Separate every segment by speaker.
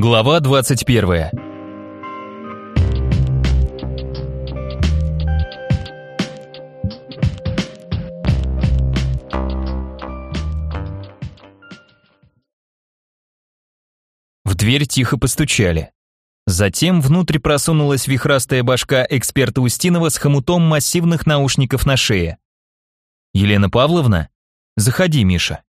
Speaker 1: Глава 21. В дверь тихо постучали. Затем внутрь просунулась вихрастая башка эксперта Устинова с хомутом массивных наушников на шее. «Елена Павловна? Заходи, Миша».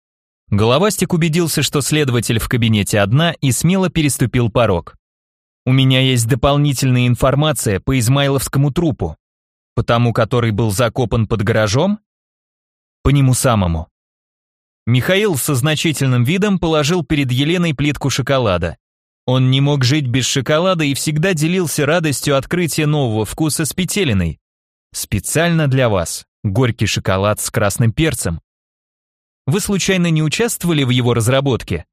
Speaker 1: Головастик убедился, что следователь в кабинете одна и смело переступил порог. «У меня есть дополнительная информация по Измайловскому трупу, по тому, который был закопан под гаражом? По нему самому». Михаил со значительным видом положил перед Еленой плитку шоколада. Он не мог жить без шоколада и всегда делился радостью открытия нового вкуса с петелиной. Специально для вас. Горький шоколад с красным перцем. Вы случайно не участвовали в его разработке?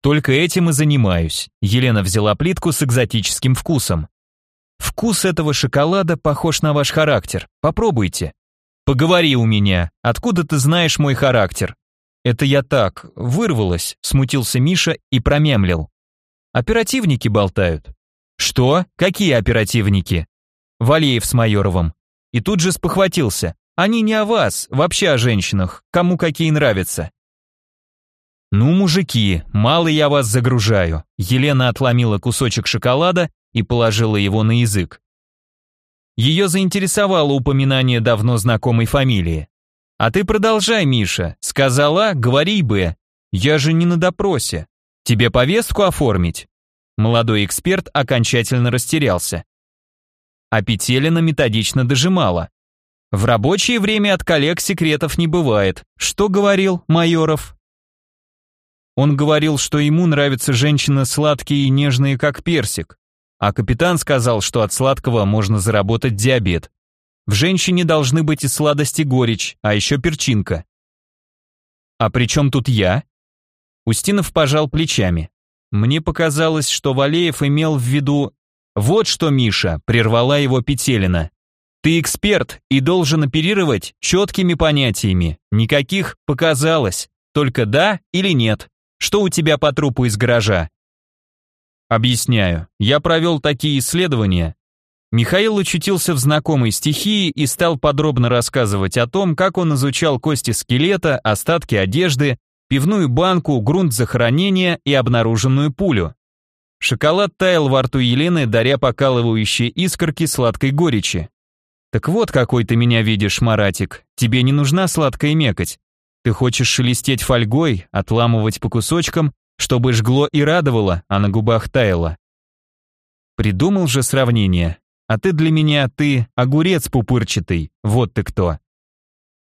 Speaker 1: Только этим и занимаюсь. Елена взяла плитку с экзотическим вкусом. Вкус этого шоколада похож на ваш характер. Попробуйте. Поговори у меня. Откуда ты знаешь мой характер? Это я так, вырвалась, смутился Миша и промямлил. Оперативники болтают. Что? Какие оперативники? Валеев с Майоровым. И тут же спохватился. Они не о вас, вообще о женщинах, кому какие нравятся. Ну, мужики, мало я вас загружаю. Елена отломила кусочек шоколада и положила его на язык. Ее заинтересовало упоминание давно знакомой фамилии. «А ты продолжай, Миша. Сказала, говори бы. Я же не на допросе. Тебе повестку оформить?» Молодой эксперт окончательно растерялся. А Петелина методично дожимала. В рабочее время от коллег секретов не бывает. Что говорил Майоров? Он говорил, что ему нравятся женщины сладкие и нежные, как персик. А капитан сказал, что от сладкого можно заработать диабет. В женщине должны быть и сладость, и горечь, а еще перчинка. А при чем тут я? Устинов пожал плечами. Мне показалось, что Валеев имел в виду... Вот что, Миша, прервала его Петелина. Ты эксперт и должен оперировать четкими понятиями. Никаких «показалось», только «да» или «нет». Что у тебя по трупу из гаража? Объясняю. Я провел такие исследования. Михаил очутился в знакомой стихии и стал подробно рассказывать о том, как он изучал кости скелета, остатки одежды, пивную банку, грунт захоронения и обнаруженную пулю. Шоколад таял во рту Елены, даря покалывающие искорки сладкой горечи. «Так вот какой ты меня видишь, Маратик. Тебе не нужна сладкая мекоть. Ты хочешь шелестеть фольгой, отламывать по кусочкам, чтобы жгло и радовало, а на губах таяло. Придумал же сравнение. А ты для меня, ты огурец пупырчатый. Вот ты кто.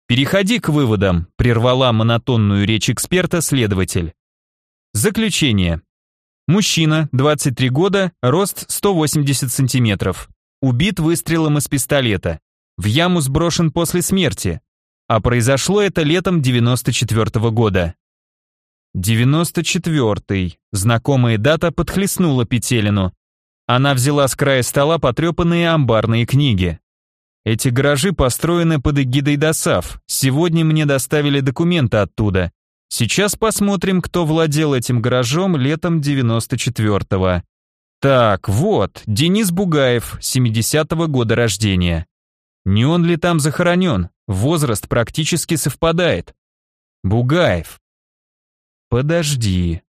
Speaker 1: Переходи к выводам, прервала монотонную речь эксперта следователь. Заключение. Мужчина, 23 года, рост 180 сантиметров. Убит выстрелом из пистолета. В яму сброшен после смерти. А произошло это летом 94 -го года. 94-й. Знакомая дата подхлестнула Петелину. Она взяла с края стола потрепанные амбарные книги. Эти гаражи построены под эгидой ДОСАВ. Сегодня мне доставили документы оттуда. Сейчас посмотрим, кто владел этим гаражом летом 94-го. Так, вот, Денис Бугаев, 70-го года рождения. Не он ли там захоронен? Возраст практически совпадает. Бугаев. Подожди.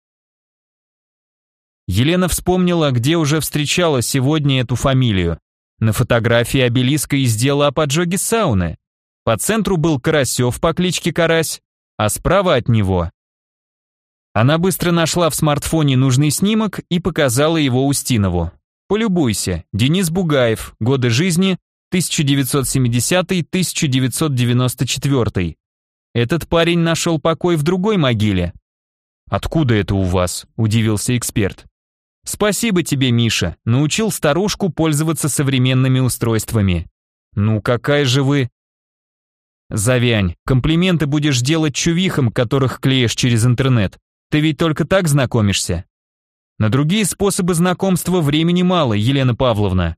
Speaker 1: Елена вспомнила, где уже встречала сегодня эту фамилию. На фотографии обелиска из дела о поджоге сауны. По центру был Карасев по кличке Карась, а справа от него она быстро нашла в смартфоне нужный снимок и показала его Устинову. Полюбуйся, Денис Бугаев, годы жизни 1970-1994. Этот парень нашел покой в другой могиле. Откуда это у вас? удивился эксперт. Спасибо тебе, Миша, научил старушку пользоваться современными устройствами. Ну какая же вы Завянь, комплименты будешь делать чувихам, которых клеишь через интернет. Ты ведь только так знакомишься. На другие способы знакомства времени мало, Елена Павловна.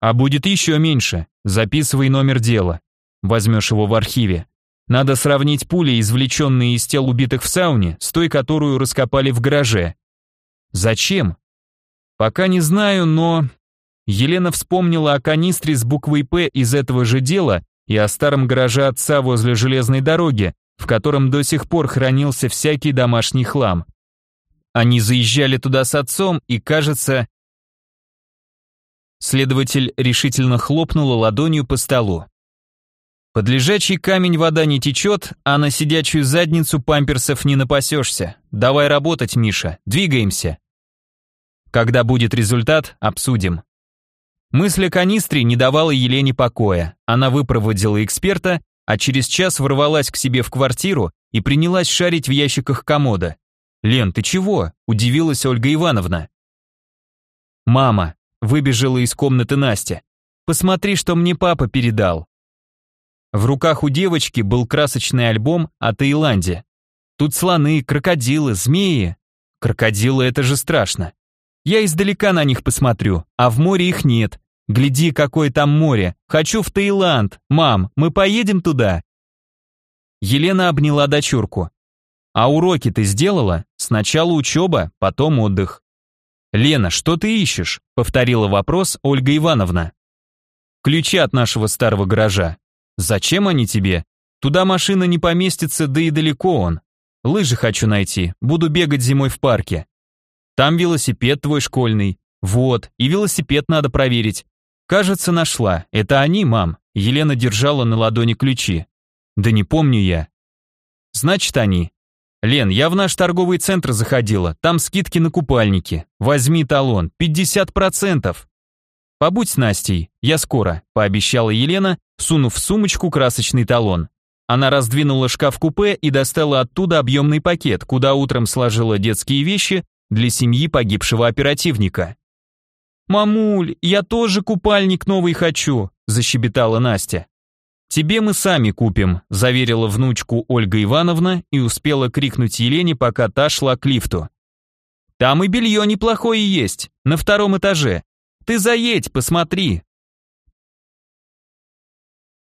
Speaker 1: А будет еще меньше. Записывай номер дела. Возьмешь его в архиве. Надо сравнить пули, извлеченные из тел убитых в сауне, с той, которую раскопали в гараже. Зачем?
Speaker 2: Пока не знаю, но... Елена вспомнила о канистре с буквой «П» из этого же дела и о старом гараже отца возле железной дороги, в котором до сих пор хранился всякий домашний хлам. Они заезжали туда с отцом, и, кажется... Следователь решительно хлопнула ладонью по столу. Под лежачий камень вода не течет, а на сидячую задницу памперсов не напасешься. Давай работать, Миша, двигаемся. Когда будет результат, обсудим. Мысль о канистре не давала Елене покоя. Она выпроводила эксперта, а через час ворвалась к себе в квартиру и принялась шарить в ящиках комода. «Лен, ты чего?» – удивилась Ольга Ивановна. «Мама», – выбежала из комнаты Настя. «Посмотри, что мне папа передал». В руках у девочки был красочный альбом о Таиланде. Тут слоны, крокодилы, змеи. Крокодилы – это же страшно. Я издалека на них посмотрю, а в море их нет. Гляди, какое там море. Хочу в Таиланд. Мам, мы поедем туда?» Елена обняла дочурку. «А уроки ты сделала? Сначала учеба, потом отдых». «Лена, что ты ищешь?» — повторила вопрос Ольга Ивановна. «Ключи от нашего старого гаража. Зачем они тебе? Туда машина не поместится, да и далеко он. Лыжи хочу найти, буду бегать зимой в парке. Там велосипед твой школьный. Вот, и велосипед надо проверить. Кажется, нашла. Это они, мам. Елена держала на ладони ключи. Да не помню я. Значит, они. Лен, я в наш торговый центр заходила. Там скидки на купальники. Возьми талон. 50%. Побудь с Настей. Я скоро, пообещала Елена, сунув в сумочку красочный талон. Она раздвинула шкаф-купе и достала оттуда объемный пакет, куда утром сложила детские вещи для семьи погибшего оперативника. «Мамуль, я тоже купальник новый хочу», – защебетала Настя. «Тебе мы сами купим», – заверила внучку Ольга Ивановна и успела крикнуть Елене, пока та шла к лифту. «Там и белье неплохое есть, на втором этаже. Ты заедь, посмотри,